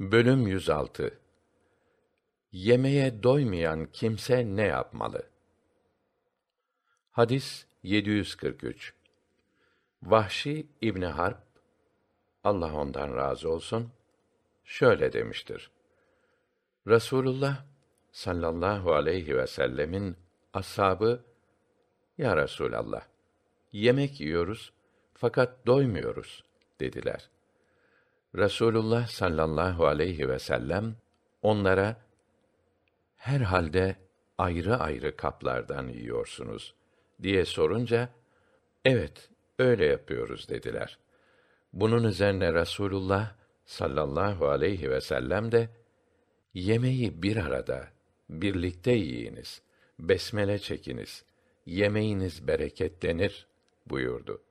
Bölüm 106 Yemeğe doymayan kimse ne yapmalı? Hadis 743 Vahşi İbni Harp Allah ondan razı olsun şöyle demiştir. Resulullah sallallahu aleyhi ve sellemin ashabı Ya Resulallah yemek yiyoruz fakat doymuyoruz dediler. Resulullah sallallahu aleyhi ve sellem onlara herhalde ayrı ayrı kaplardan yiyorsunuz diye sorunca evet öyle yapıyoruz dediler. Bunun üzerine Resulullah sallallahu aleyhi ve sellem de yemeği bir arada birlikte yiyiniz. Besmele çekiniz. Yemeğiniz bereketlenir buyurdu.